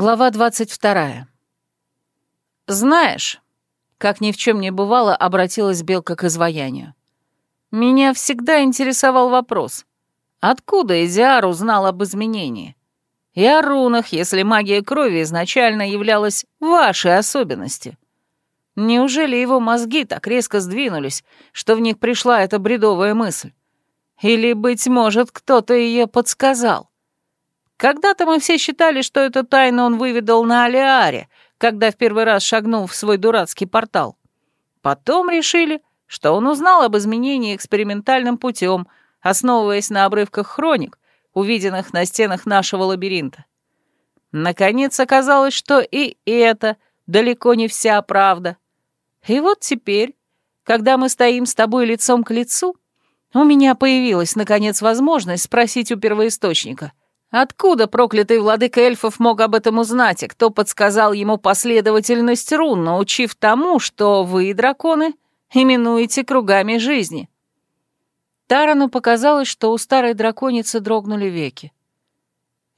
Глава 22. «Знаешь, как ни в чем не бывало, обратилась Белка к изваянию. Меня всегда интересовал вопрос, откуда Изиар узнал об изменении? И о рунах, если магия крови изначально являлась вашей особенностью. Неужели его мозги так резко сдвинулись, что в них пришла эта бредовая мысль? Или, быть может, кто-то ее подсказал? Когда-то мы все считали, что эту тайну он выведал на Алиаре, когда в первый раз шагнул в свой дурацкий портал. Потом решили, что он узнал об изменении экспериментальным путем, основываясь на обрывках хроник, увиденных на стенах нашего лабиринта. Наконец оказалось, что и это далеко не вся правда. И вот теперь, когда мы стоим с тобой лицом к лицу, у меня появилась, наконец, возможность спросить у первоисточника, Откуда проклятый владыка эльфов мог об этом узнать, и кто подсказал ему последовательность рун, научив тому, что вы, драконы, именуете кругами жизни? Тарану показалось, что у старой драконицы дрогнули веки.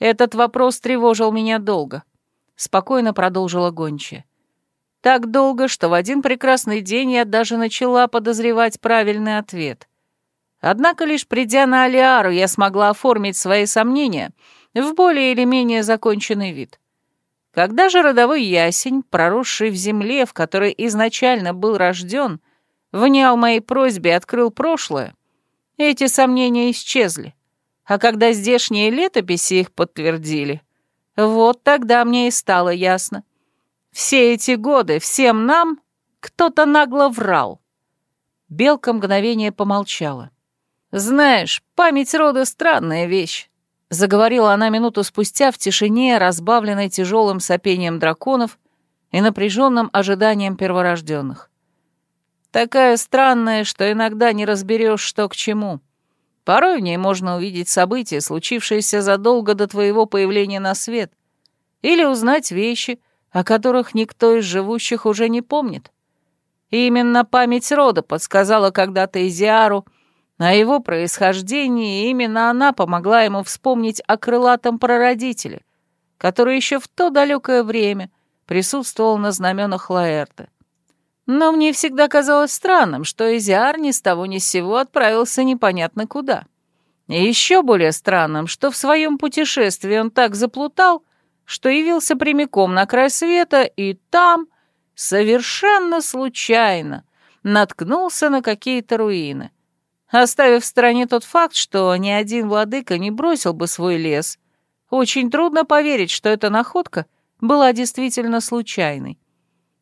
Этот вопрос тревожил меня долго. Спокойно продолжила гончая. Так долго, что в один прекрасный день я даже начала подозревать правильный ответ. Однако лишь придя на Алиару, я смогла оформить свои сомнения в более или менее законченный вид. Когда же родовой ясень, проросший в земле, в которой изначально был рожден, внял моей просьбе и открыл прошлое, эти сомнения исчезли. А когда здешние летописи их подтвердили, вот тогда мне и стало ясно. Все эти годы всем нам кто-то нагло врал. Белка мгновение помолчала. «Знаешь, память рода — странная вещь», — заговорила она минуту спустя в тишине, разбавленной тяжелым сопением драконов и напряженным ожиданием перворожденных. «Такая странная, что иногда не разберешь, что к чему. Порой в ней можно увидеть события, случившиеся задолго до твоего появления на свет, или узнать вещи, о которых никто из живущих уже не помнит. И именно память рода подсказала когда-то Изиару — о его происхождении, именно она помогла ему вспомнить о крылатом прародителе, который еще в то далекое время присутствовал на знаменах Лаэрта. Но мне всегда казалось странным, что Изиар ни с того ни с сего отправился непонятно куда. И еще более странным, что в своем путешествии он так заплутал, что явился прямиком на край света и там, совершенно случайно, наткнулся на какие-то руины — Оставив в стороне тот факт, что ни один владыка не бросил бы свой лес, очень трудно поверить, что эта находка была действительно случайной.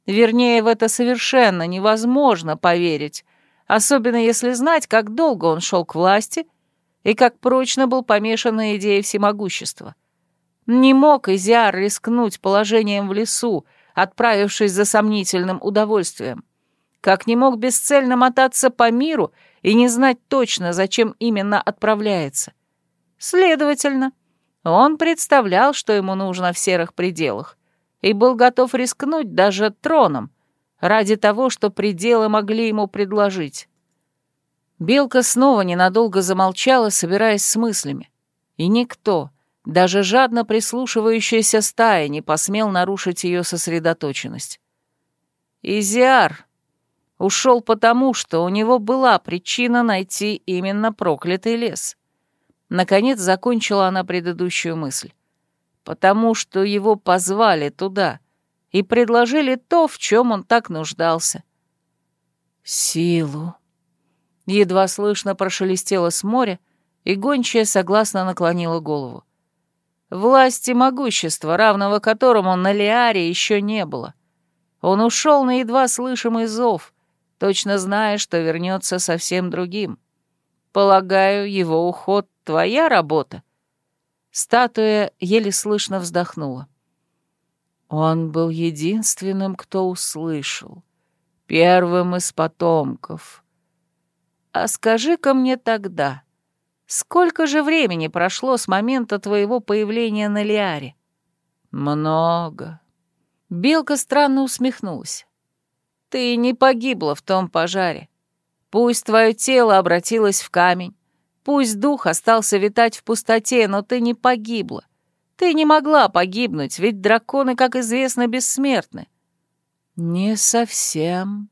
Вернее, в это совершенно невозможно поверить, особенно если знать, как долго он шел к власти и как прочно был помешан на идее всемогущества. Не мог Изиар рискнуть положением в лесу, отправившись за сомнительным удовольствием. Как не мог бесцельно мотаться по миру — и не знать точно, зачем именно отправляется. Следовательно, он представлял, что ему нужно в серых пределах, и был готов рискнуть даже троном ради того, что пределы могли ему предложить. Белка снова ненадолго замолчала, собираясь с мыслями, и никто, даже жадно прислушивающаяся стая, не посмел нарушить ее сосредоточенность. «Изиар», Ушел потому, что у него была причина найти именно проклятый лес. Наконец закончила она предыдущую мысль. Потому что его позвали туда и предложили то, в чем он так нуждался. «Силу!» Едва слышно прошелестело с моря, и гончая согласно наклонила голову. Власти могущества, равного которому на Лиаре еще не было. Он ушел на едва слышимый зов — точно зная, что вернется совсем другим. Полагаю, его уход — твоя работа?» Статуя еле слышно вздохнула. Он был единственным, кто услышал, первым из потомков. А скажи-ка мне тогда, сколько же времени прошло с момента твоего появления на Лиаре? Много. Белка странно усмехнулась. Ты не погибла в том пожаре. Пусть твое тело обратилось в камень, пусть дух остался витать в пустоте, но ты не погибла. Ты не могла погибнуть, ведь драконы, как известно, бессмертны». «Не совсем».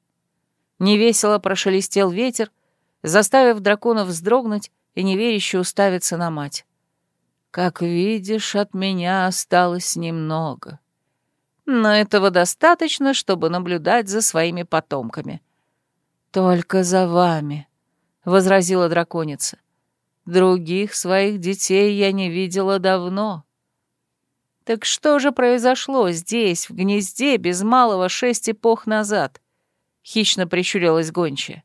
Невесело прошелестел ветер, заставив дракона вздрогнуть и неверяще уставиться на мать. «Как видишь, от меня осталось немного. Но этого достаточно, чтобы наблюдать за своими потомками». «Только за вами», — возразила драконица. «Других своих детей я не видела давно». Так что же произошло здесь, в гнезде, без малого шесть эпох назад? Хищно прищурилась гончая.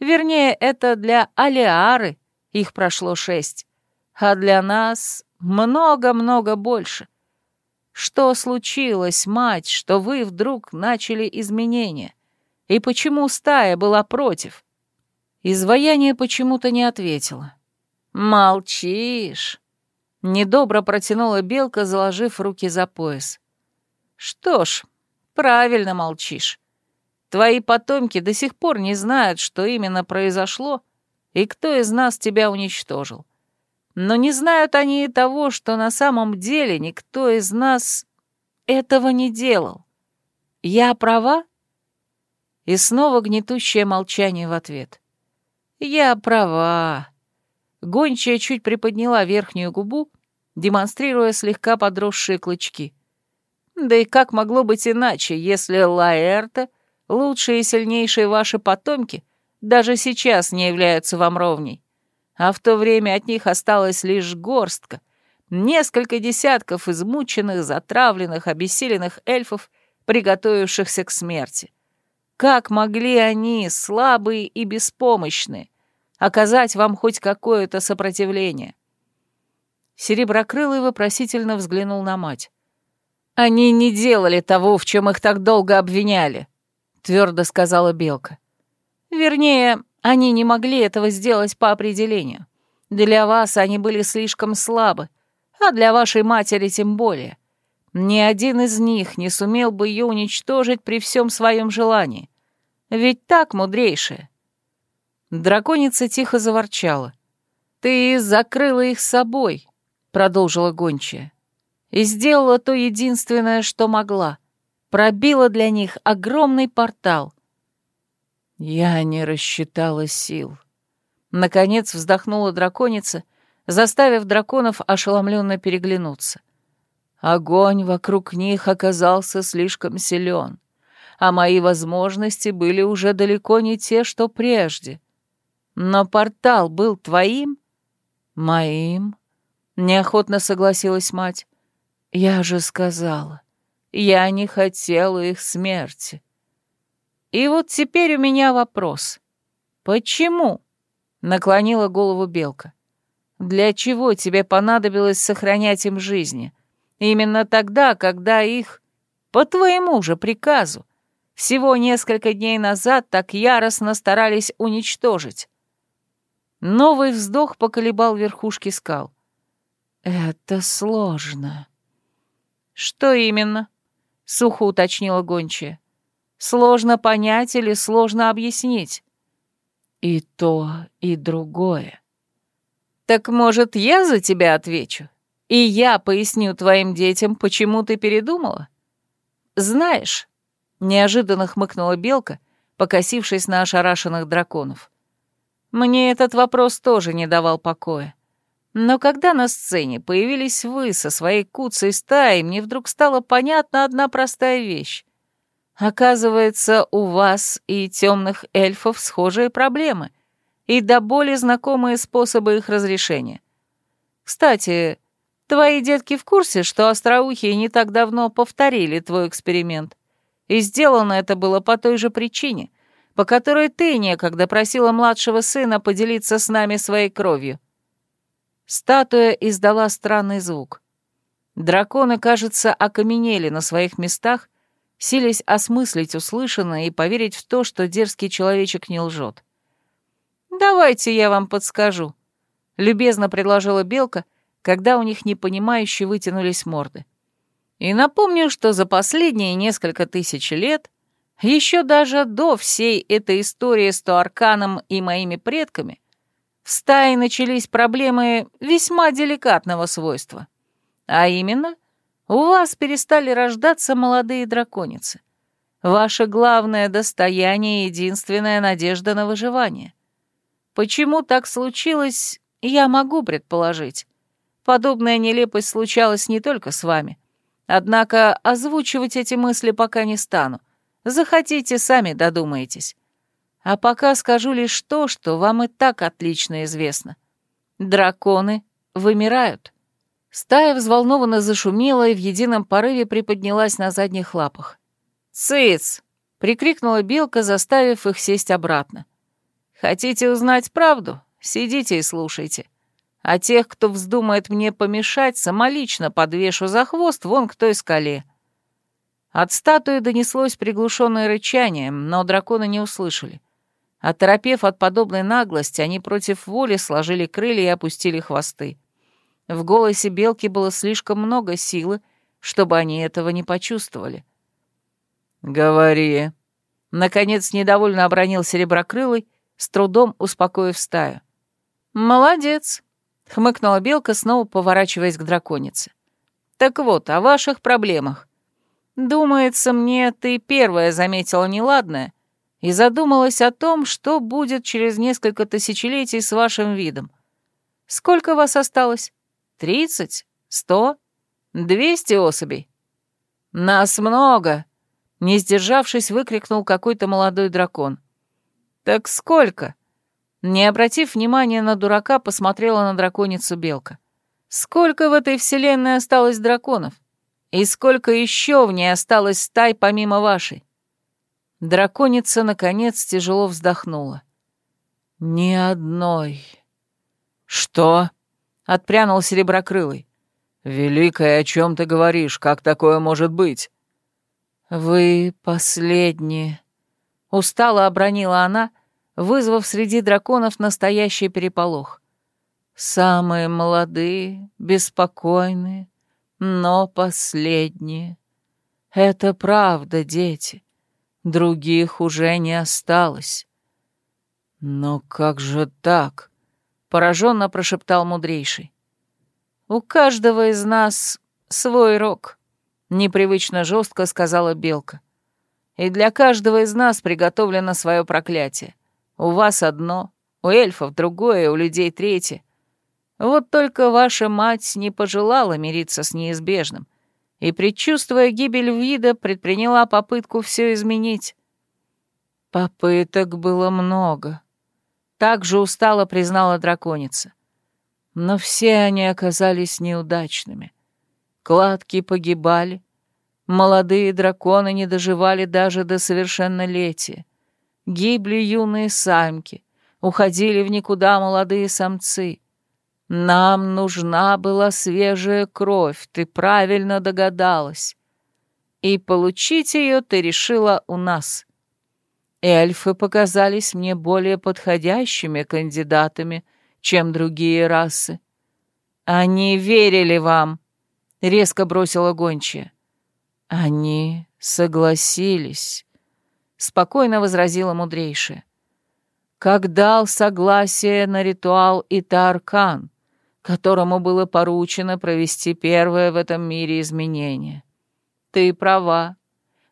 Вернее, это для Алиары их прошло шесть, а для нас много-много больше. Что случилось, мать, что вы вдруг начали изменения? И почему стая была против? Изваяние почему-то не ответила. «Молчишь!» Недобро протянула белка, заложив руки за пояс. «Что ж, правильно молчишь. Твои потомки до сих пор не знают, что именно произошло и кто из нас тебя уничтожил. Но не знают они и того, что на самом деле никто из нас этого не делал. Я права?» И снова гнетущее молчание в ответ. «Я права». Гончая чуть приподняла верхнюю губу, демонстрируя слегка подросшие клычки. Да и как могло быть иначе, если Лаэрта, лучшие и сильнейшие ваши потомки, даже сейчас не являются вам ровней? А в то время от них осталась лишь горстка, несколько десятков измученных, затравленных, обессиленных эльфов, приготовившихся к смерти. Как могли они, слабые и беспомощные, оказать вам хоть какое-то сопротивление? Сереброкрылый вопросительно взглянул на мать. «Они не делали того, в чем их так долго обвиняли», — твердо сказала Белка. «Вернее, они не могли этого сделать по определению. Для вас они были слишком слабы, а для вашей матери тем более. Ни один из них не сумел бы ее уничтожить при всем своем желании. Ведь так, мудрейшая». Драконица тихо заворчала. «Ты закрыла их собой, продолжила гончая. И сделала то единственное, что могла. Пробила для них огромный портал. Я не рассчитала сил. Наконец вздохнула драконица, заставив драконов ошеломленно переглянуться. Огонь вокруг них оказался слишком силен, а мои возможности были уже далеко не те, что прежде. Но портал был твоим? Моим? Неохотно согласилась мать. Я же сказала, я не хотела их смерти. И вот теперь у меня вопрос. Почему? Наклонила голову Белка. Для чего тебе понадобилось сохранять им жизни? Именно тогда, когда их, по твоему же приказу, всего несколько дней назад так яростно старались уничтожить. Новый вздох поколебал верхушки скал. «Это сложно». «Что именно?» — сухо уточнила гончая. «Сложно понять или сложно объяснить?» «И то, и другое». «Так, может, я за тебя отвечу? И я поясню твоим детям, почему ты передумала?» «Знаешь», — неожиданно хмыкнула Белка, покосившись на ошарашенных драконов, «мне этот вопрос тоже не давал покоя. Но когда на сцене появились вы со своей куцей стаей, мне вдруг стала понятна одна простая вещь. Оказывается, у вас и темных эльфов схожие проблемы, и до более знакомые способы их разрешения. Кстати, твои детки в курсе, что остроухие не так давно повторили твой эксперимент, и сделано это было по той же причине, по которой ты некогда просила младшего сына поделиться с нами своей кровью. Статуя издала странный звук. Драконы, кажется, окаменели на своих местах, сились осмыслить услышанное и поверить в то, что дерзкий человечек не лжет. «Давайте я вам подскажу», — любезно предложила Белка, когда у них непонимающе вытянулись морды. «И напомню, что за последние несколько тысяч лет, еще даже до всей этой истории с Туарканом и моими предками, в стае начались проблемы весьма деликатного свойства. А именно, у вас перестали рождаться молодые драконицы. Ваше главное достояние и единственная надежда на выживание. Почему так случилось, я могу предположить. Подобная нелепость случалась не только с вами. Однако озвучивать эти мысли пока не стану. Захотите, сами додумаетесь. А пока скажу лишь то, что вам и так отлично известно. Драконы вымирают. Стая взволнованно зашумела и в едином порыве приподнялась на задних лапах. «Цыц!» — прикрикнула белка, заставив их сесть обратно. «Хотите узнать правду? Сидите и слушайте. А тех, кто вздумает мне помешать, самолично подвешу за хвост вон к той скале». От статуи донеслось приглушенное рычание, но драконы не услышали. Оторопев от подобной наглости, они против воли сложили крылья и опустили хвосты. В голосе белки было слишком много силы, чтобы они этого не почувствовали. «Говори», — наконец недовольно обронил Сереброкрылый, с трудом успокоив стаю. «Молодец», — хмыкнула белка, снова поворачиваясь к драконице. «Так вот, о ваших проблемах. Думается мне, ты первая заметила неладное и задумалась о том, что будет через несколько тысячелетий с вашим видом. Сколько вас осталось? Тридцать? Сто? Двести особей? Нас много!» Не сдержавшись, выкрикнул какой-то молодой дракон. «Так сколько?» Не обратив внимания на дурака, посмотрела на драконицу Белка. «Сколько в этой вселенной осталось драконов? И сколько еще в ней осталось стай помимо вашей?» Драконица, наконец, тяжело вздохнула. «Ни одной». «Что?» — отпрянул Сереброкрылый. «Великая, о чем ты говоришь? Как такое может быть?» «Вы последние», — устало обронила она, вызвав среди драконов настоящий переполох. «Самые молодые, беспокойные, но последние. Это правда, дети. Других уже не осталось». «Но как же так?» — пораженно прошептал мудрейший. «У каждого из нас свой рок», — непривычно жестко сказала Белка. «И для каждого из нас приготовлено свое проклятие. У вас одно, у эльфов другое, у людей третье. Вот только ваша мать не пожелала мириться с неизбежным и, предчувствуя гибель вида, предприняла попытку все изменить. Попыток было много. Так же устало признала драконица. Но все они оказались неудачными. Кладки погибали, молодые драконы не доживали даже до совершеннолетия. Гибли юные самки, уходили в никуда молодые самцы. Нам нужна была свежая кровь, ты правильно догадалась. И получить ее ты решила у нас. Эльфы показались мне более подходящими кандидатами, чем другие расы. Они верили вам, — резко бросила гончая. Они согласились, — спокойно возразила мудрейшая. Как дал согласие на ритуал Итаркан, которому было поручено провести первое в этом мире изменение. Ты права.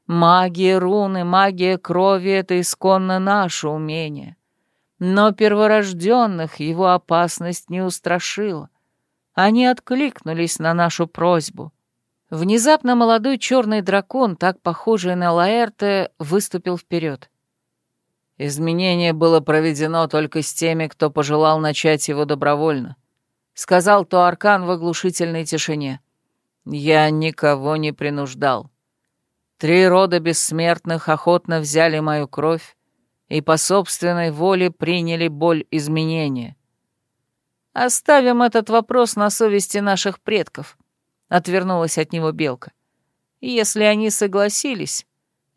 Магия руны, магия крови — это исконно наше умение. Но перворожденных его опасность не устрашила. Они откликнулись на нашу просьбу. Внезапно молодой черный дракон, так похожий на Лаэрте, выступил вперед. «Изменение было проведено только с теми, кто пожелал начать его добровольно», — сказал Туаркан в оглушительной тишине. «Я никого не принуждал. Три рода бессмертных охотно взяли мою кровь и по собственной воле приняли боль изменения. Оставим этот вопрос на совести наших предков», — отвернулась от него Белка. «Если они согласились,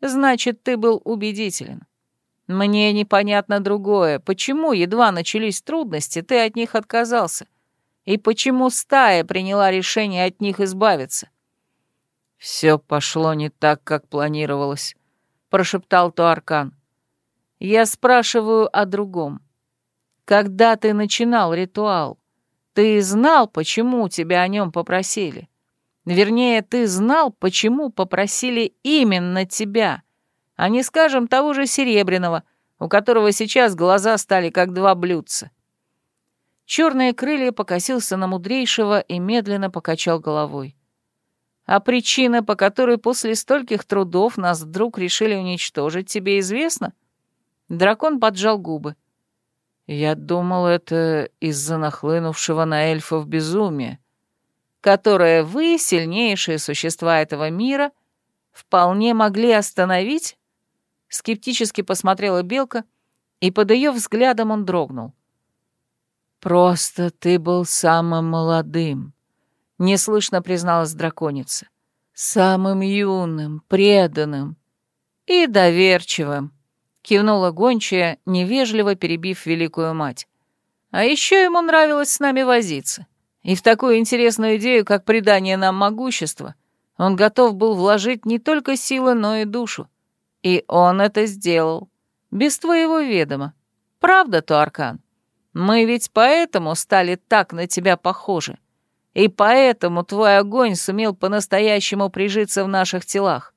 значит, ты был убедителен. Мне непонятно другое, почему, едва начались трудности, ты от них отказался, и почему стая приняла решение от них избавиться». «Все пошло не так, как планировалось», — прошептал Туаркан. «Я спрашиваю о другом. Когда ты начинал ритуал, ты знал, почему тебя о нем попросили? Вернее, ты знал, почему попросили именно тебя, а не, скажем, того же Серебряного, у которого сейчас глаза стали как два блюдца. Черные крылья покосился на мудрейшего и медленно покачал головой. А причина, по которой после стольких трудов нас вдруг решили уничтожить, тебе известна? Дракон поджал губы. Я думал, это из-за нахлынувшего на эльфов безумия которое вы, сильнейшие существа этого мира, вполне могли остановить?» Скептически посмотрела Белка, и под ее взглядом он дрогнул. «Просто ты был самым молодым», — неслышно призналась драконица. «Самым юным, преданным и доверчивым», — кивнула гончая, невежливо перебив великую мать. «А еще ему нравилось с нами возиться. И в такую интересную идею, как придание нам могущества, он готов был вложить не только силы, но и душу. И он это сделал. Без твоего ведома. Правда, Туаркан? Мы ведь поэтому стали так на тебя похожи. И поэтому твой огонь сумел по-настоящему прижиться в наших телах.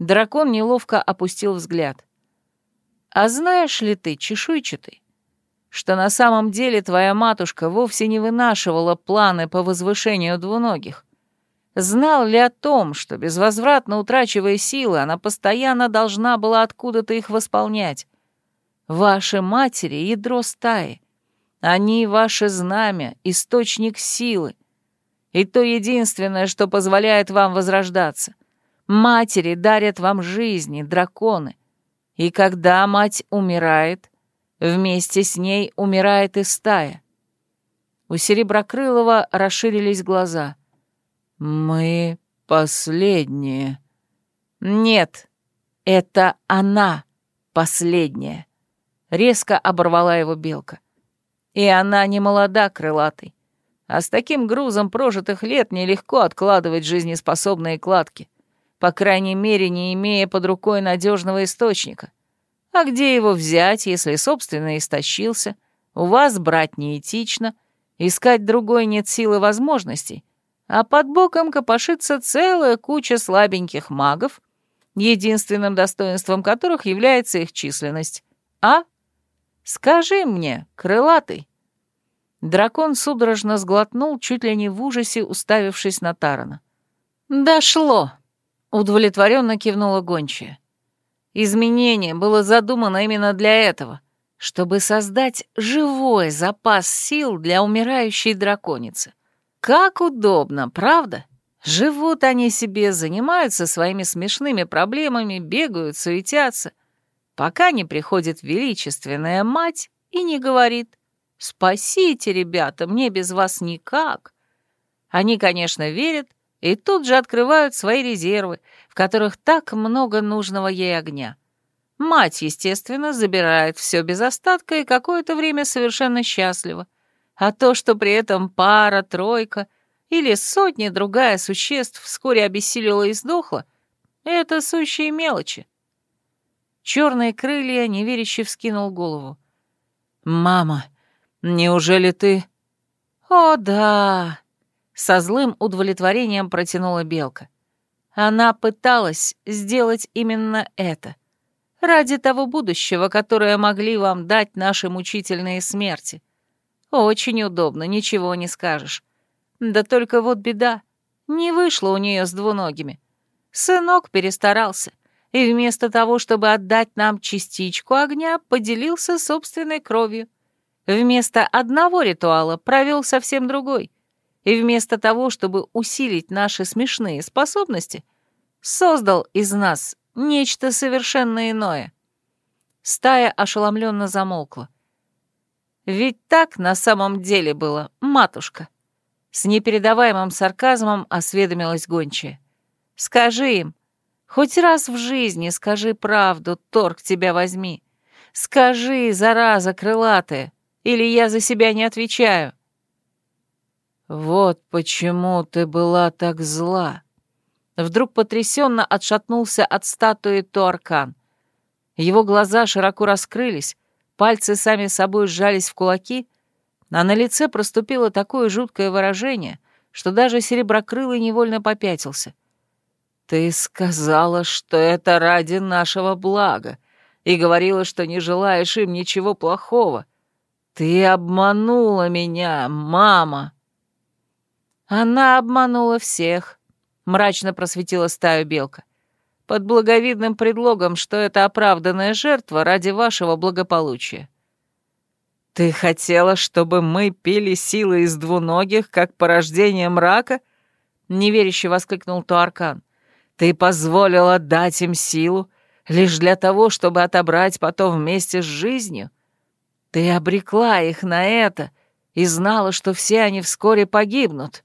Дракон неловко опустил взгляд. А знаешь ли ты, чешуйчатый, что на самом деле твоя матушка вовсе не вынашивала планы по возвышению двуногих. Знал ли о том, что, безвозвратно утрачивая силы, она постоянно должна была откуда-то их восполнять? Ваши матери — ядро стаи. Они — ваше знамя, источник силы. И то единственное, что позволяет вам возрождаться. Матери дарят вам жизни, драконы. И когда мать умирает — Вместе с ней умирает и стая. У Сереброкрылова расширились глаза. «Мы последние». «Нет, это она последняя», — резко оборвала его белка. «И она не молода, крылатый. А с таким грузом прожитых лет нелегко откладывать жизнеспособные кладки, по крайней мере, не имея под рукой надежного источника. А где его взять, если собственно истощился? У вас брать неэтично, искать другой нет силы возможностей, а под боком копошится целая куча слабеньких магов, единственным достоинством которых является их численность. А? Скажи мне, крылатый. Дракон судорожно сглотнул, чуть ли не в ужасе, уставившись на Тарана. «Дошло!» — удовлетворенно кивнула гончая. Изменение было задумано именно для этого, чтобы создать живой запас сил для умирающей драконицы. Как удобно, правда? Живут они себе, занимаются своими смешными проблемами, бегают, суетятся, пока не приходит величественная мать и не говорит «Спасите, ребята, мне без вас никак». Они, конечно, верят и тут же открывают свои резервы, которых так много нужного ей огня. Мать, естественно, забирает все без остатка и какое-то время совершенно счастлива. А то, что при этом пара, тройка или сотни другая существ вскоре обессилила и сдохла, это сущие мелочи. Черные крылья неверяще вскинул голову. «Мама, неужели ты...» «О, да!» — со злым удовлетворением протянула белка. Она пыталась сделать именно это. Ради того будущего, которое могли вам дать наши мучительные смерти. Очень удобно, ничего не скажешь. Да только вот беда. Не вышло у нее с двуногими. Сынок перестарался, и вместо того, чтобы отдать нам частичку огня, поделился собственной кровью. Вместо одного ритуала провел совсем другой и вместо того, чтобы усилить наши смешные способности, создал из нас нечто совершенно иное. Стая ошеломленно замолкла. Ведь так на самом деле было, матушка. С непередаваемым сарказмом осведомилась гончая. Скажи им, хоть раз в жизни скажи правду, торг тебя возьми. Скажи, зараза крылатая, или я за себя не отвечаю. «Вот почему ты была так зла!» Вдруг потрясенно отшатнулся от статуи Туаркан. Его глаза широко раскрылись, пальцы сами собой сжались в кулаки, а на лице проступило такое жуткое выражение, что даже Сереброкрылый невольно попятился. «Ты сказала, что это ради нашего блага, и говорила, что не желаешь им ничего плохого. Ты обманула меня, мама!» «Она обманула всех», — мрачно просветила стаю белка под благовидным предлогом, что это оправданная жертва ради вашего благополучия. «Ты хотела, чтобы мы пили силы из двуногих, как порождение мрака?» — неверяще воскликнул Туаркан. «Ты позволила дать им силу лишь для того, чтобы отобрать потом вместе с жизнью? Ты обрекла их на это и знала, что все они вскоре погибнут.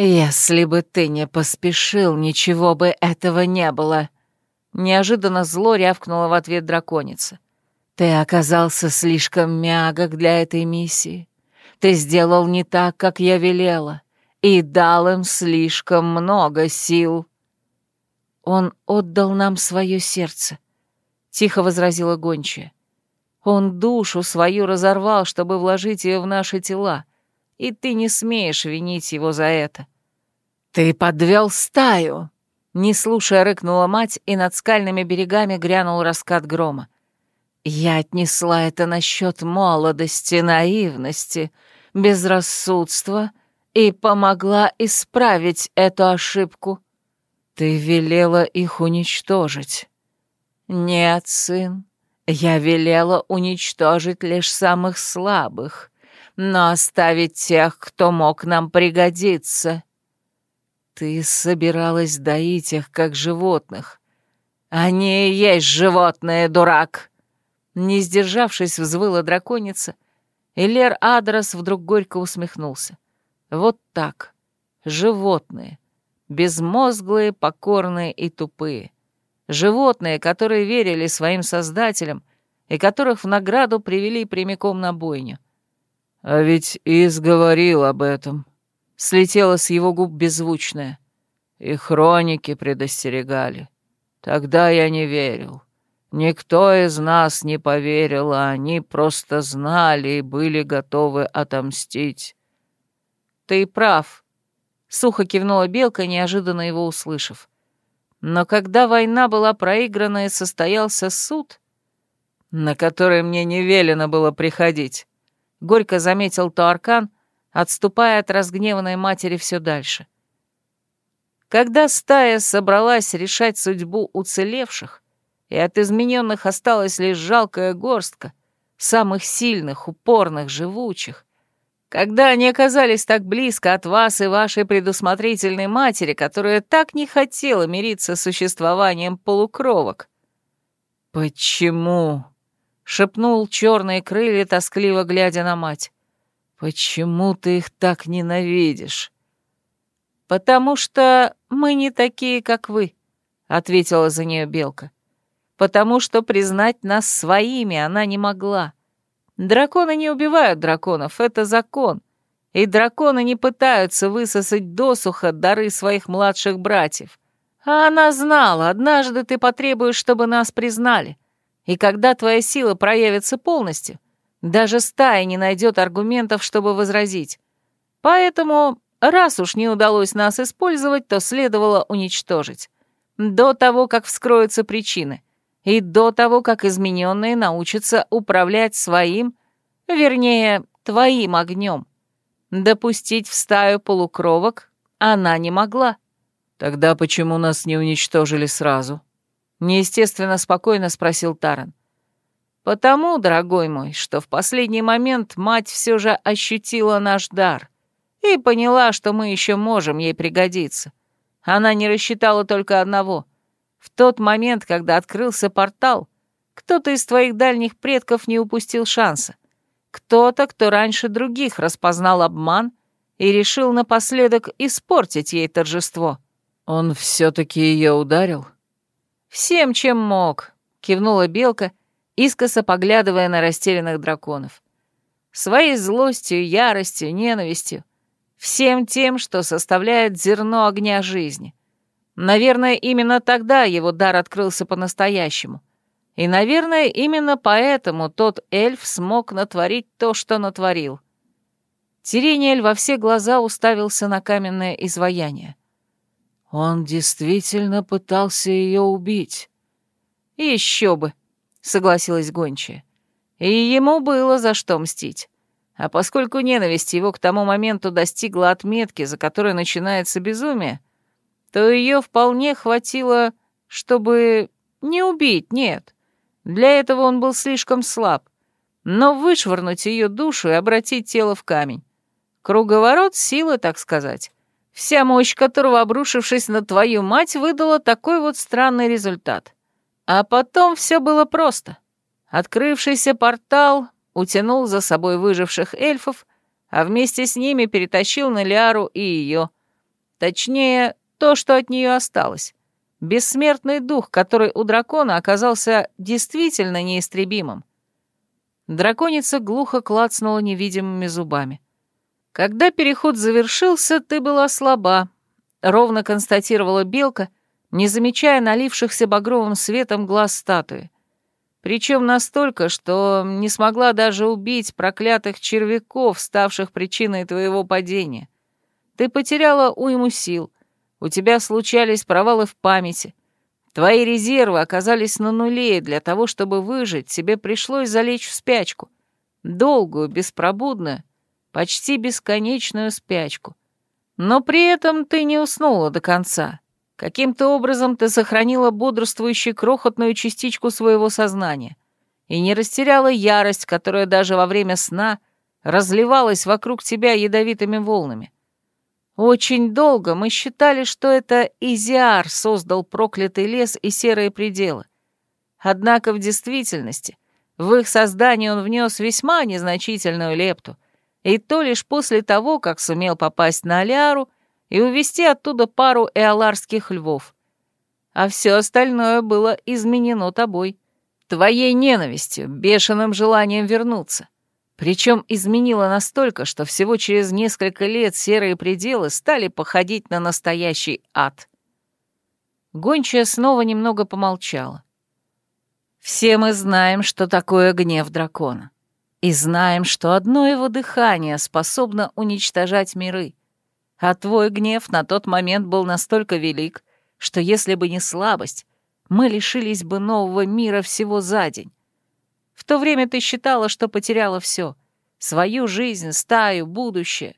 «Если бы ты не поспешил, ничего бы этого не было», — неожиданно зло рявкнула в ответ драконица. «Ты оказался слишком мягок для этой миссии. Ты сделал не так, как я велела, и дал им слишком много сил». «Он отдал нам свое сердце», — тихо возразила гончая. «Он душу свою разорвал, чтобы вложить ее в наши тела, и ты не смеешь винить его за это». «Ты подвел стаю!» Не слушая, рыкнула мать, и над скальными берегами грянул раскат грома. «Я отнесла это насчет молодости, наивности, безрассудства и помогла исправить эту ошибку. Ты велела их уничтожить». «Нет, сын, я велела уничтожить лишь самых слабых, но оставить тех, кто мог нам пригодиться. Ты собиралась доить их, как животных. Они и есть животные, дурак!» Не сдержавшись, взвыла драконица, и Лер Адрос вдруг горько усмехнулся. «Вот так. Животные. Безмозглые, покорные и тупые. Животные, которые верили своим создателям и которых в награду привели прямиком на бойню. «А ведь Из говорил об этом», — слетело с его губ беззвучное. «И хроники предостерегали. Тогда я не верил. Никто из нас не поверил, а они просто знали и были готовы отомстить». «Ты прав», — сухо кивнула Белка, неожиданно его услышав. «Но когда война была проиграна и состоялся суд...» «На который мне не велено было приходить», — горько заметил Туаркан, отступая от разгневанной матери все дальше. Когда стая собралась решать судьбу уцелевших, и от измененных осталась лишь жалкая горстка, самых сильных, упорных, живучих, когда они оказались так близко от вас и вашей предусмотрительной матери, которая так не хотела мириться с существованием полукровок. «Почему?» шепнул черные крылья, тоскливо глядя на мать. «Почему ты их так ненавидишь?» «Потому что мы не такие, как вы», — ответила за нее Белка. «Потому что признать нас своими она не могла. Драконы не убивают драконов, это закон, и драконы не пытаются высосать досуха дары своих младших братьев. А она знала, однажды ты потребуешь, чтобы нас признали». И когда твоя сила проявится полностью, даже стая не найдет аргументов, чтобы возразить. Поэтому, раз уж не удалось нас использовать, то следовало уничтожить. До того, как вскроются причины. И до того, как измененные научатся управлять своим, вернее, твоим огнем. Допустить в стаю полукровок она не могла. Тогда почему нас не уничтожили сразу? Неестественно спокойно спросил Таран. «Потому, дорогой мой, что в последний момент мать все же ощутила наш дар и поняла, что мы еще можем ей пригодиться. Она не рассчитала только одного. В тот момент, когда открылся портал, кто-то из твоих дальних предков не упустил шанса. Кто-то, кто раньше других распознал обман и решил напоследок испортить ей торжество. Он все-таки ее ударил?» «Всем, чем мог», — кивнула Белка, искоса поглядывая на растерянных драконов. «Своей злостью, яростью, ненавистью. Всем тем, что составляет зерно огня жизни. Наверное, именно тогда его дар открылся по-настоящему. И, наверное, именно поэтому тот эльф смог натворить то, что натворил». Тирениэль во все глаза уставился на каменное изваяние. «Он действительно пытался ее убить». «Еще бы», — согласилась гончая. «И ему было за что мстить. А поскольку ненависть его к тому моменту достигла отметки, за которой начинается безумие, то ее вполне хватило, чтобы не убить, нет. Для этого он был слишком слаб. Но вышвырнуть ее душу и обратить тело в камень. Круговорот силы, так сказать. Вся мощь которого, обрушившись на твою мать, выдала такой вот странный результат. А потом все было просто. Открывшийся портал утянул за собой выживших эльфов, а вместе с ними перетащил на Лиару и ее. Точнее, то, что от нее осталось. Бессмертный дух, который у дракона оказался действительно неистребимым. Драконица глухо клацнула невидимыми зубами. «Когда переход завершился, ты была слаба», — ровно констатировала Белка, не замечая налившихся багровым светом глаз статуи. Причем настолько, что не смогла даже убить проклятых червяков, ставших причиной твоего падения. Ты потеряла уйму сил, у тебя случались провалы в памяти. Твои резервы оказались на нуле, и для того, чтобы выжить, тебе пришлось залечь в спячку. Долгую, беспробудную, почти бесконечную спячку. Но при этом ты не уснула до конца. Каким-то образом ты сохранила бодрствующую крохотную частичку своего сознания и не растеряла ярость, которая даже во время сна разливалась вокруг тебя ядовитыми волнами. Очень долго мы считали, что это Изиар создал проклятый лес и серые пределы. Однако в действительности в их создании он внес весьма незначительную лепту, и то лишь после того, как сумел попасть на Аляру и увести оттуда пару эоларских львов. А все остальное было изменено тобой, твоей ненавистью, бешеным желанием вернуться. Причем изменило настолько, что всего через несколько лет серые пределы стали походить на настоящий ад. Гончая снова немного помолчала. «Все мы знаем, что такое гнев дракона. И знаем, что одно его дыхание способно уничтожать миры. А твой гнев на тот момент был настолько велик, что если бы не слабость, мы лишились бы нового мира всего за день. То время ты считала, что потеряла все — свою жизнь, стаю, будущее.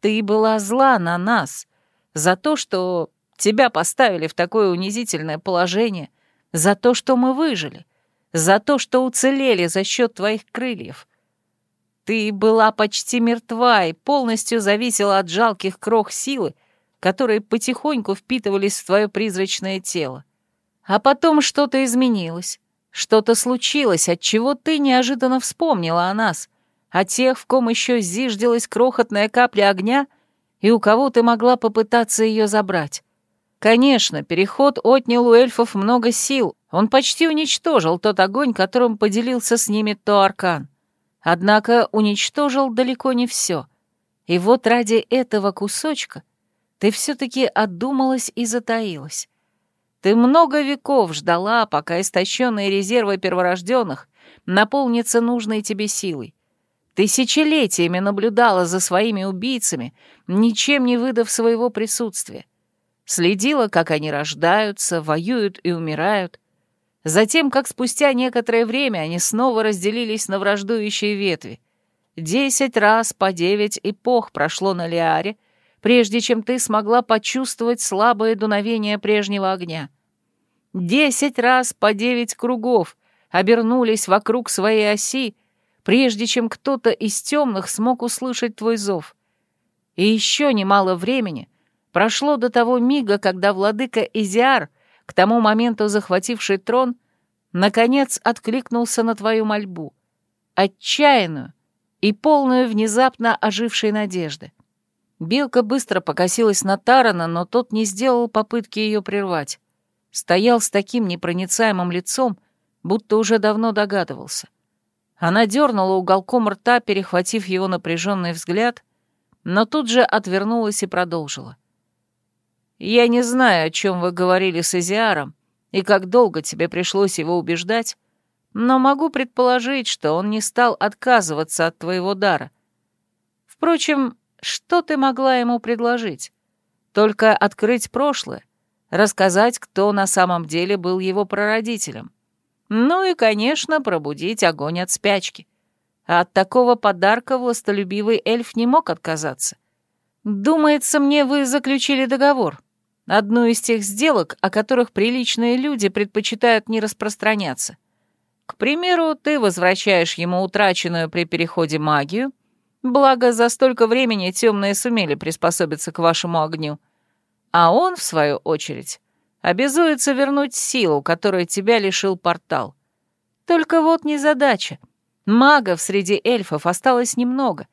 Ты была зла на нас за то, что тебя поставили в такое унизительное положение, за то, что мы выжили, за то, что уцелели за счет твоих крыльев. Ты была почти мертва и полностью зависела от жалких крох силы, которые потихоньку впитывались в твое призрачное тело. А потом что-то изменилось. Что-то случилось, от чего ты неожиданно вспомнила о нас, о тех, в ком еще зиждилась крохотная капля огня, и у кого ты могла попытаться ее забрать. Конечно, переход отнял у эльфов много сил, он почти уничтожил тот огонь, которым поделился с ними Тоаркан. Однако уничтожил далеко не все. И вот ради этого кусочка ты все-таки отдумалась и затаилась. Ты много веков ждала, пока истощенные резервы перворожденных наполнятся нужной тебе силой. Тысячелетиями наблюдала за своими убийцами, ничем не выдав своего присутствия. Следила, как они рождаются, воюют и умирают. Затем, как спустя некоторое время они снова разделились на враждующие ветви. Десять раз по девять эпох прошло на Лиаре, прежде чем ты смогла почувствовать слабое дуновение прежнего огня. Десять раз по девять кругов обернулись вокруг своей оси, прежде чем кто-то из темных смог услышать твой зов. И еще немало времени прошло до того мига, когда владыка Изиар, к тому моменту захвативший трон, наконец откликнулся на твою мольбу, отчаянную и полную внезапно ожившей надежды. Белка быстро покосилась на Тарана, но тот не сделал попытки ее прервать. Стоял с таким непроницаемым лицом, будто уже давно догадывался. Она дернула уголком рта, перехватив его напряженный взгляд, но тут же отвернулась и продолжила. «Я не знаю, о чем вы говорили с Изиаром и как долго тебе пришлось его убеждать, но могу предположить, что он не стал отказываться от твоего дара. Впрочем, что ты могла ему предложить? Только открыть прошлое, рассказать, кто на самом деле был его прародителем. Ну и, конечно, пробудить огонь от спячки. А от такого подарка властолюбивый эльф не мог отказаться. Думается мне, вы заключили договор. Одну из тех сделок, о которых приличные люди предпочитают не распространяться. К примеру, ты возвращаешь ему утраченную при переходе магию, благо за столько времени темные сумели приспособиться к вашему огню, а он, в свою очередь, обязуется вернуть силу, которой тебя лишил портал. Только вот незадача. Магов среди эльфов осталось немного.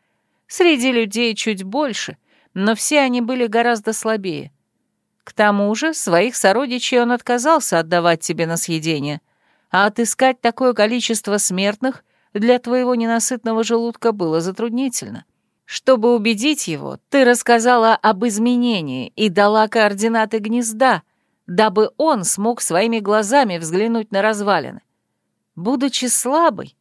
Среди людей чуть больше, но все они были гораздо слабее. К тому же своих сородичей он отказался отдавать тебе на съедение, а отыскать такое количество смертных для твоего ненасытного желудка было затруднительно. Чтобы убедить его, ты рассказала об изменении и дала координаты гнезда, дабы он смог своими глазами взглянуть на развалины. Будучи слабой,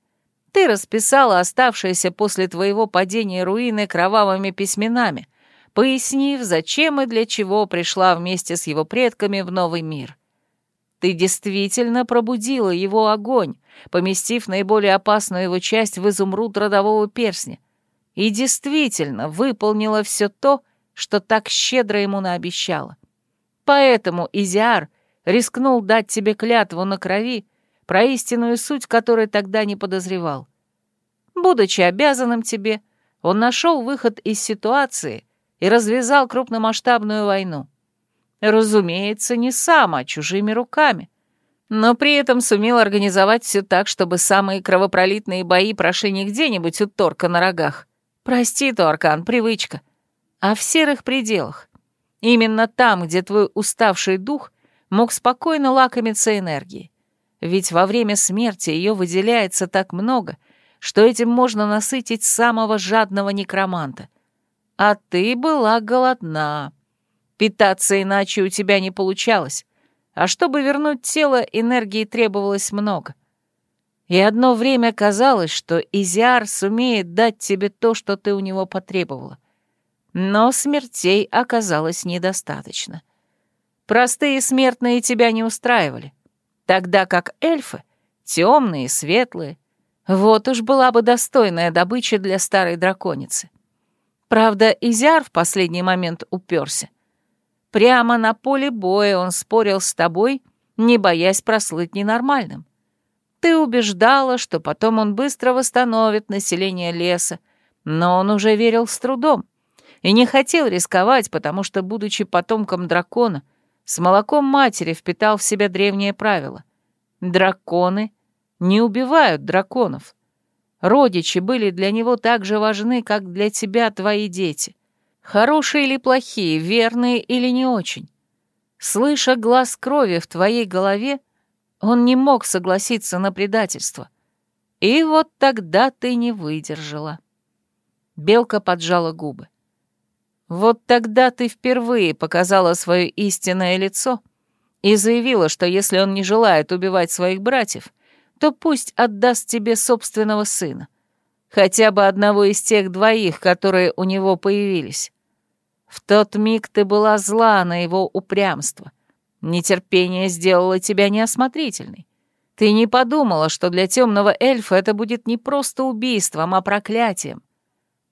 ты расписала оставшиеся после твоего падения руины кровавыми письменами, пояснив, зачем и для чего пришла вместе с его предками в новый мир. Ты действительно пробудила его огонь, поместив наиболее опасную его часть в изумруд родового перстня, и действительно выполнила все то, что так щедро ему наобещала. Поэтому Изиар рискнул дать тебе клятву на крови, про истинную суть которой тогда не подозревал. Будучи обязанным тебе, он нашел выход из ситуации и развязал крупномасштабную войну. Разумеется, не сам, а чужими руками. Но при этом сумел организовать все так, чтобы самые кровопролитные бои прошли не где-нибудь у торка на рогах. Прости, Туаркан, привычка. А в серых пределах. Именно там, где твой уставший дух мог спокойно лакомиться энергией. Ведь во время смерти ее выделяется так много, что этим можно насытить самого жадного некроманта. А ты была голодна. Питаться иначе у тебя не получалось. А чтобы вернуть тело, энергии требовалось много. И одно время казалось, что Изиар сумеет дать тебе то, что ты у него потребовала — но смертей оказалось недостаточно. Простые смертные тебя не устраивали, тогда как эльфы — темные, светлые. Вот уж была бы достойная добыча для старой драконицы. Правда, Изяр в последний момент уперся. Прямо на поле боя он спорил с тобой, не боясь прослыть ненормальным. Ты убеждала, что потом он быстро восстановит население леса, но он уже верил с трудом и не хотел рисковать, потому что, будучи потомком дракона, с молоком матери впитал в себя древнее правило. Драконы не убивают драконов. Родичи были для него так же важны, как для тебя твои дети. Хорошие или плохие, верные или не очень. Слыша глаз крови в твоей голове, он не мог согласиться на предательство. И вот тогда ты не выдержала. Белка поджала губы. Вот тогда ты впервые показала свое истинное лицо и заявила, что если он не желает убивать своих братьев, то пусть отдаст тебе собственного сына, хотя бы одного из тех двоих, которые у него появились. В тот миг ты была зла на его упрямство. Нетерпение сделало тебя неосмотрительной. Ты не подумала, что для темного эльфа это будет не просто убийством, а проклятием.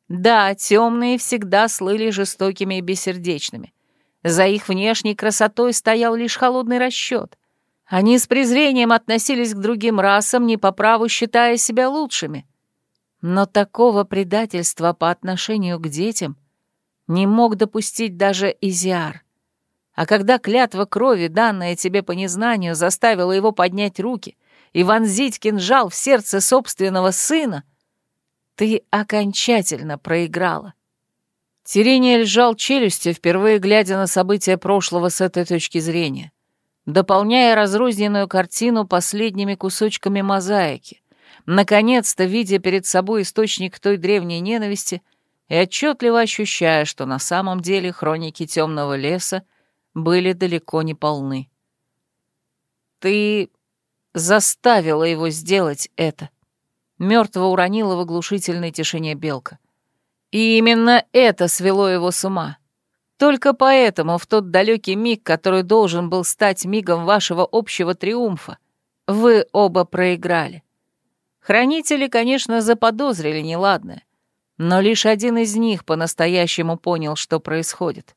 Да, темные всегда слыли жестокими и бессердечными. За их внешней красотой стоял лишь холодный расчет. Они с презрением относились к другим расам, не по праву считая себя лучшими. Но такого предательства по отношению к детям не мог допустить даже Изиар. А когда клятва крови, данная тебе по незнанию, заставила его поднять руки и вонзить кинжал в сердце собственного сына, ты окончательно проиграла. Тирения лежал челюсти, впервые глядя на события прошлого с этой точки зрения, дополняя разрозненную картину последними кусочками мозаики, наконец-то видя перед собой источник той древней ненависти и отчетливо ощущая, что на самом деле хроники темного леса были далеко не полны. Ты заставила его сделать это. Мертво уронила в оглушительной тишине белка. И именно это свело его с ума. Только поэтому в тот далекий миг, который должен был стать мигом вашего общего триумфа, вы оба проиграли. Хранители, конечно, заподозрили неладное, но лишь один из них по-настоящему понял, что происходит.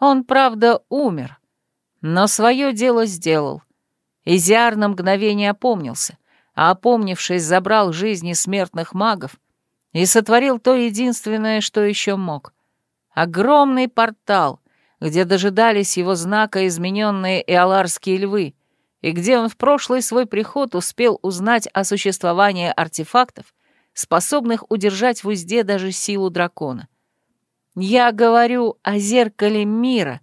Он, правда, умер, но свое дело сделал. Изиар на мгновение опомнился, а опомнившись, забрал жизни смертных магов и сотворил то единственное, что еще мог. Огромный портал, где дожидались его знака измененные эоларские львы, и где он в прошлый свой приход успел узнать о существовании артефактов, способных удержать в узде даже силу дракона. Я говорю о зеркале мира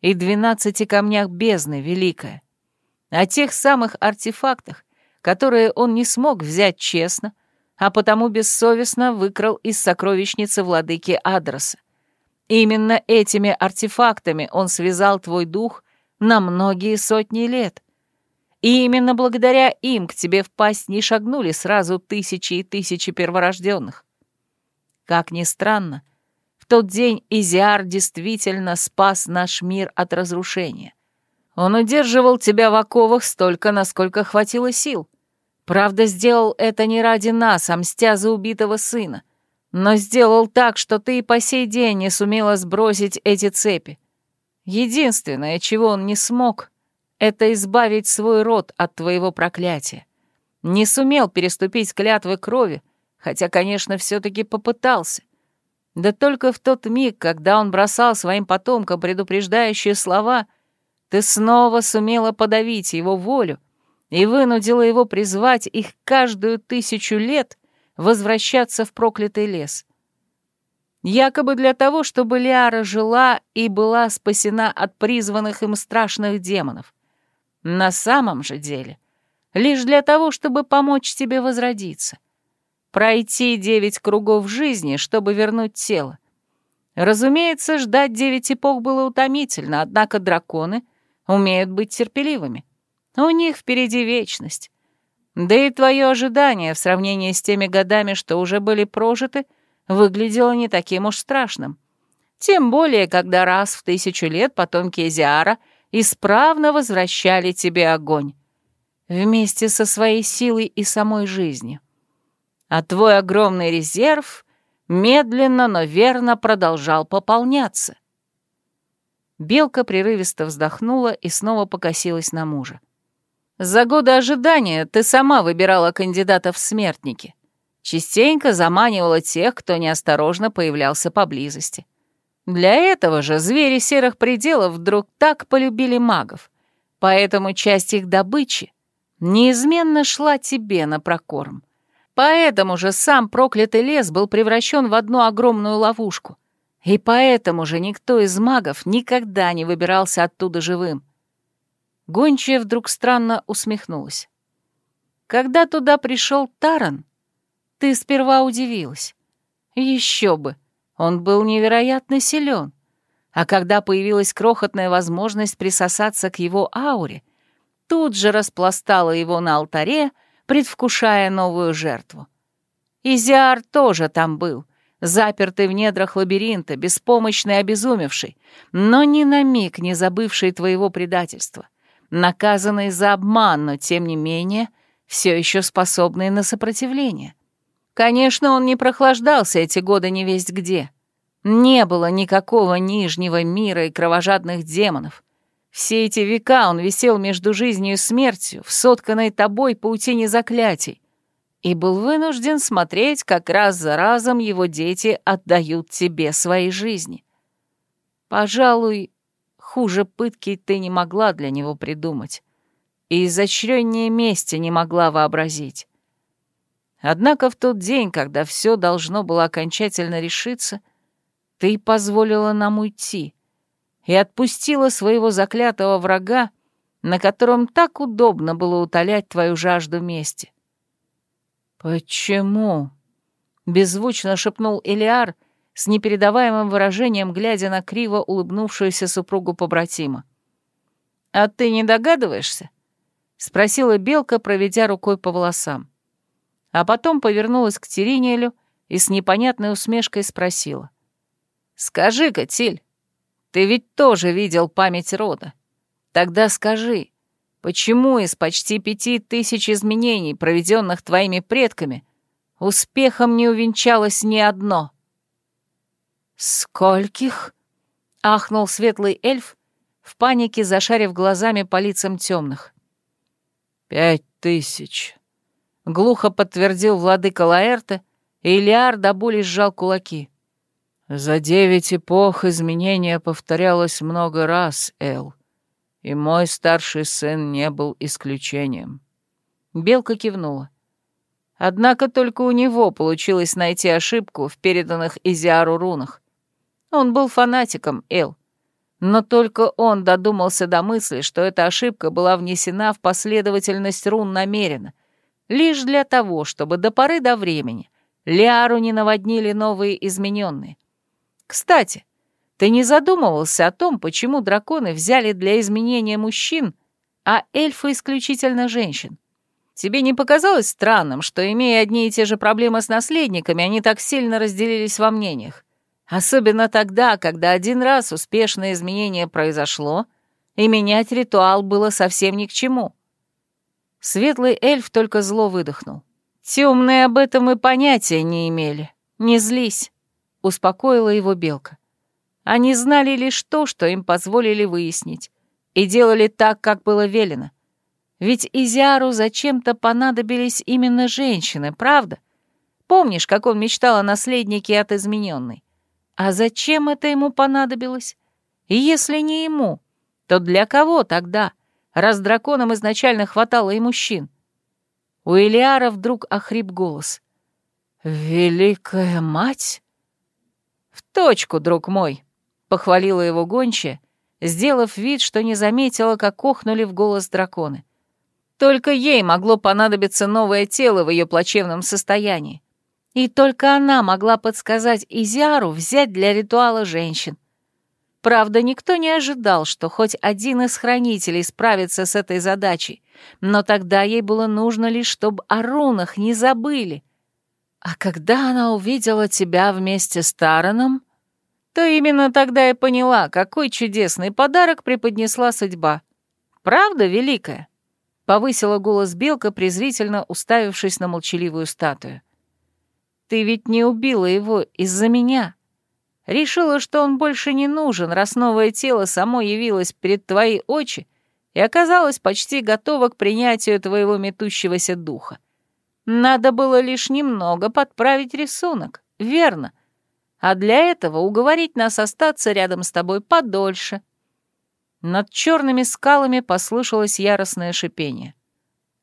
и двенадцати камнях бездны великая, о тех самых артефактах, которые он не смог взять честно, а потому бессовестно выкрал из сокровищницы владыки Адреса. Именно этими артефактами он связал твой дух на многие сотни лет. И именно благодаря им к тебе в пасть не шагнули сразу тысячи и тысячи перворожденных. Как ни странно, в тот день Изиар действительно спас наш мир от разрушения. Он удерживал тебя в оковах столько, насколько хватило сил. Правда, сделал это не ради нас, а мстя за убитого сына. Но сделал так, что ты и по сей день не сумела сбросить эти цепи. Единственное, чего он не смог, это избавить свой род от твоего проклятия. Не сумел переступить клятвы крови, хотя, конечно, все-таки попытался. Да только в тот миг, когда он бросал своим потомкам предупреждающие слова, ты снова сумела подавить его волю и вынудила его призвать их каждую тысячу лет возвращаться в проклятый лес. Якобы для того, чтобы Лиара жила и была спасена от призванных им страшных демонов. На самом же деле, лишь для того, чтобы помочь тебе возродиться. Пройти девять кругов жизни, чтобы вернуть тело. Разумеется, ждать девять эпох было утомительно, однако драконы умеют быть терпеливыми. У них впереди вечность. Да и твое ожидание в сравнении с теми годами, что уже были прожиты, выглядело не таким уж страшным. Тем более, когда раз в тысячу лет потомки Эзиара — исправно возвращали тебе огонь. Вместе со своей силой и самой жизнью. А твой огромный резерв медленно, но верно продолжал пополняться. Белка прерывисто вздохнула и снова покосилась на мужа. «За годы ожидания ты сама выбирала кандидатов в смертники. Частенько заманивала тех, кто неосторожно появлялся поблизости. Для этого же звери серых пределов вдруг так полюбили магов, поэтому часть их добычи неизменно шла тебе на прокорм. Поэтому же сам проклятый лес был превращен в одну огромную ловушку. И поэтому же никто из магов никогда не выбирался оттуда живым. Гончая вдруг странно усмехнулась. Когда туда пришел Таран, ты сперва удивилась. Еще бы, он был невероятно силен. А когда появилась крохотная возможность присосаться к его ауре, тут же распластала его на алтаре, предвкушая новую жертву. Изиар тоже там был, запертый в недрах лабиринта, беспомощный обезумевший, но ни на миг не забывший твоего предательства, наказанный за обман, но, тем не менее, все еще способный на сопротивление. Конечно, он не прохлаждался эти годы не весть где. Не было никакого нижнего мира и кровожадных демонов. Все эти века он висел между жизнью и смертью, в сотканной тобой паутине заклятий, и был вынужден смотреть, как раз за разом его дети отдают тебе свои жизни. Пожалуй, хуже пытки ты не могла для него придумать, и изощреннее мести не могла вообразить. Однако в тот день, когда все должно было окончательно решиться, ты позволила нам уйти и отпустила своего заклятого врага, на котором так удобно было утолять твою жажду мести. «Почему?» — беззвучно шепнул Элиар с непередаваемым выражением, глядя на криво улыбнувшуюся супругу побратима. «А ты не догадываешься?» — спросила Белка, проведя рукой по волосам а потом повернулась к Теринелю и с непонятной усмешкой спросила. «Скажи-ка, Тиль, ты ведь тоже видел память рода. Тогда скажи, почему из почти пяти тысяч изменений, проведенных твоими предками, успехом не увенчалось ни одно?» «Скольких?» — ахнул светлый эльф, в панике зашарив глазами по лицам темных. «Пять тысяч», — глухо подтвердил владыка Лаэрта, и Илиар до боли сжал кулаки. «За девять эпох изменения повторялось много раз, Эл, и мой старший сын не был исключением». Белка кивнула. Однако только у него получилось найти ошибку в переданных Изиару рунах. Он был фанатиком, Эл. Но только он додумался до мысли, что эта ошибка была внесена в последовательность рун намеренно, лишь для того, чтобы до поры до времени Лиару не наводнили новые измененные. Кстати, ты не задумывался о том, почему драконы взяли для изменения мужчин, а эльфы исключительно женщин? Тебе не показалось странным, что, имея одни и те же проблемы с наследниками, они так сильно разделились во мнениях? Особенно тогда, когда один раз успешное изменение произошло, и менять ритуал было совсем ни к чему. Светлый эльф только зло выдохнул. Темные об этом и понятия не имели. Не злись, успокоила его белка. Они знали лишь то, что им позволили выяснить, и делали так, как было велено. Ведь Изиару зачем-то понадобились именно женщины, правда? Помнишь, как он мечтал о наследнике от измененной? А зачем это ему понадобилось? И если не ему, то для кого тогда, раз драконам изначально хватало и мужчин? У Элиара вдруг охрип голос. «Великая мать?» «В точку, друг мой», — похвалила его гончая, сделав вид, что не заметила, как охнули в голос драконы. Только ей могло понадобиться новое тело в ее плачевном состоянии. И только она могла подсказать Изиару взять для ритуала женщин. Правда, никто не ожидал, что хоть один из хранителей справится с этой задачей, но тогда ей было нужно лишь, чтобы о рунах не забыли. А когда она увидела тебя вместе с Тараном, то именно тогда и поняла, какой чудесный подарок преподнесла судьба. Правда, великая? Повысила голос Белка, презрительно уставившись на молчаливую статую. Ты ведь не убила его из-за меня. Решила, что он больше не нужен, раз новое тело само явилось перед твои очи и оказалось почти готово к принятию твоего метущегося духа. Надо было лишь немного подправить рисунок, верно? А для этого уговорить нас остаться рядом с тобой подольше. Над черными скалами послышалось яростное шипение.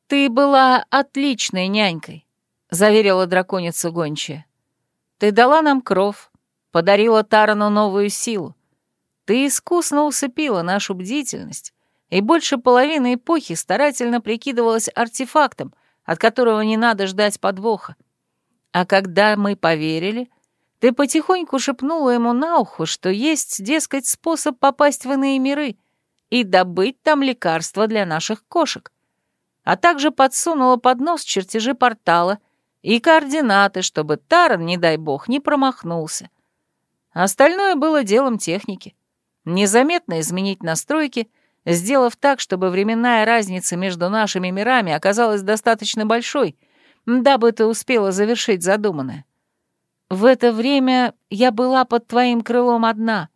Ты была отличной нянькой, заверила драконица гончая. «Ты дала нам кров, подарила Тарану новую силу. Ты искусно усыпила нашу бдительность, и больше половины эпохи старательно прикидывалась артефактом, от которого не надо ждать подвоха. А когда мы поверили, ты потихоньку шепнула ему на ухо, что есть, дескать, способ попасть в иные миры и добыть там лекарства для наших кошек, а также подсунула под нос чертежи портала — и координаты, чтобы Таран, не дай бог, не промахнулся. Остальное было делом техники. Незаметно изменить настройки, сделав так, чтобы временная разница между нашими мирами оказалась достаточно большой, дабы ты успела завершить задуманное. В это время я была под твоим крылом одна,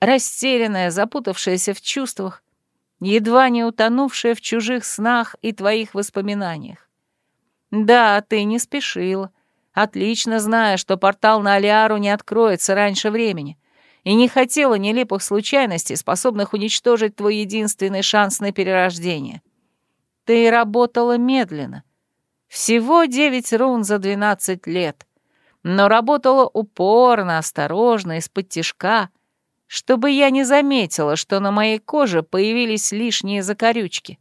растерянная, запутавшаяся в чувствах, едва не утонувшая в чужих снах и твоих воспоминаниях. Да, ты не спешил, отлично зная, что портал на Алиару не откроется раньше времени, и не хотела нелепых случайностей, способных уничтожить твой единственный шанс на перерождение. Ты работала медленно. Всего девять рун за двенадцать лет. Но работала упорно, осторожно, из-под тишка, чтобы я не заметила, что на моей коже появились лишние закорючки.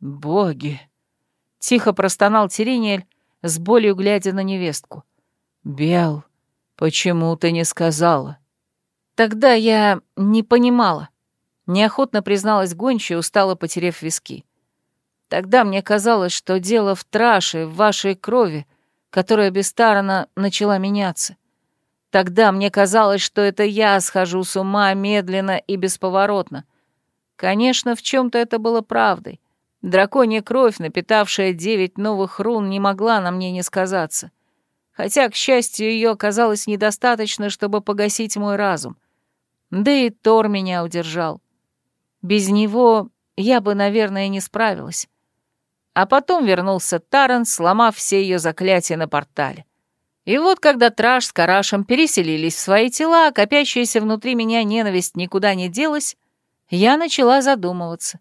Боги! Тихо простонал Терениэль, с болью глядя на невестку. «Бел, почему ты не сказала?» «Тогда я не понимала», — неохотно призналась гончая, устало потеряв виски. «Тогда мне казалось, что дело в траше, в вашей крови, которая без Тарана начала меняться. Тогда мне казалось, что это я схожу с ума медленно и бесповоротно. Конечно, в чем-то это было правдой. Драконья кровь, напитавшая девять новых рун, не могла на мне не сказаться. Хотя, к счастью, ее оказалось недостаточно, чтобы погасить мой разум. Да и Тор меня удержал. Без него я бы, наверное, не справилась. А потом вернулся Таран, сломав все ее заклятия на портале. И вот когда Траш с Карашем переселились в свои тела, а копящаяся внутри меня ненависть никуда не делась, я начала задумываться.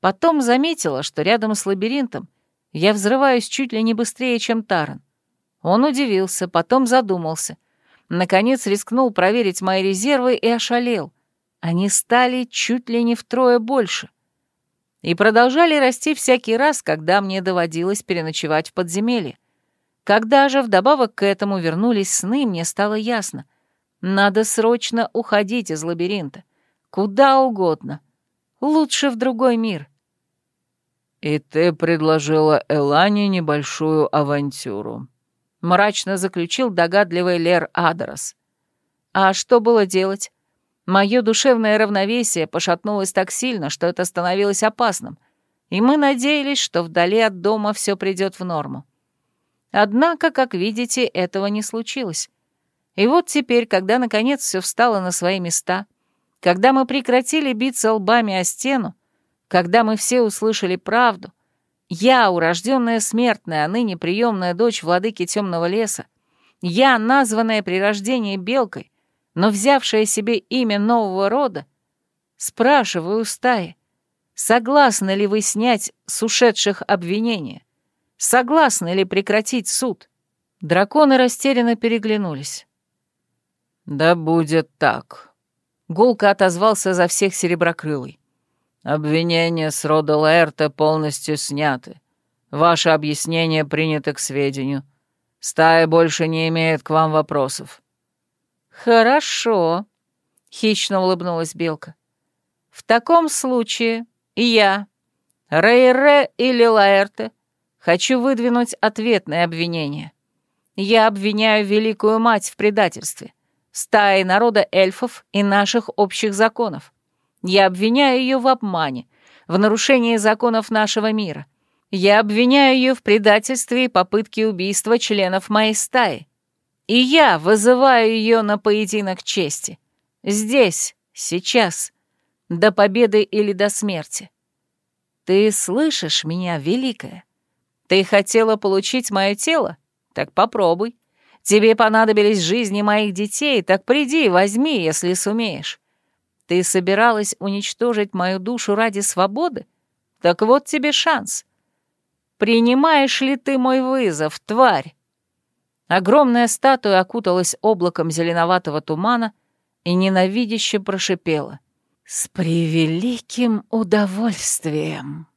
Потом заметила, что рядом с лабиринтом я взрываюсь чуть ли не быстрее, чем Таран. Он удивился, потом задумался. Наконец рискнул проверить мои резервы и ошалел. Они стали чуть ли не втрое больше и продолжали расти всякий раз, когда мне доводилось переночевать в подземелье. Когда же вдобавок к этому вернулись сны, мне стало ясно. Надо срочно уходить из лабиринта. Куда угодно. Лучше в другой мир. «И ты предложила Элане небольшую авантюру», — мрачно заключил догадливый Лер Адерос. «А что было делать? Мое душевное равновесие пошатнулось так сильно, что это становилось опасным, и мы надеялись, что вдали от дома все придет в норму. Однако, как видите, этого не случилось. И вот теперь, когда наконец все встало на свои места, когда мы прекратили биться лбами о стену, когда мы все услышали правду, я, урожденная смертная, а ныне приемная дочь владыки темного леса, я, названная при рождении белкой, но взявшая себе имя нового рода, спрашиваю стаи, согласны ли вы снять с ушедших обвинения? Согласны ли прекратить суд? Драконы растерянно переглянулись. «Да будет так», — гулко отозвался за всех Сереброкрылый. «Обвинения с рода Лаэрта полностью сняты. Ваше объяснение принято к сведению. Стая больше не имеет к вам вопросов. «Хорошо», — хищно улыбнулась Белка. «В таком случае я, Рейре или Лаэрте, хочу выдвинуть ответное обвинение. Я обвиняю Великую Мать в предательстве, стаи народа эльфов и наших общих законов. Я обвиняю ее в обмане, в нарушении законов нашего мира. Я обвиняю ее в предательстве и попытке убийства членов моей стаи. И я вызываю ее на поединок чести. Здесь, сейчас, до победы или до смерти. Ты слышишь меня, Великая? Ты хотела получить мое тело? Так попробуй. Тебе понадобились жизни моих детей, так приди, возьми, если сумеешь. Ты собиралась уничтожить мою душу ради свободы? Так вот тебе шанс. Принимаешь ли ты мой вызов, тварь? Огромная статуя окуталась облаком зеленоватого тумана и ненавидяще прошипела. «С превеликим удовольствием!»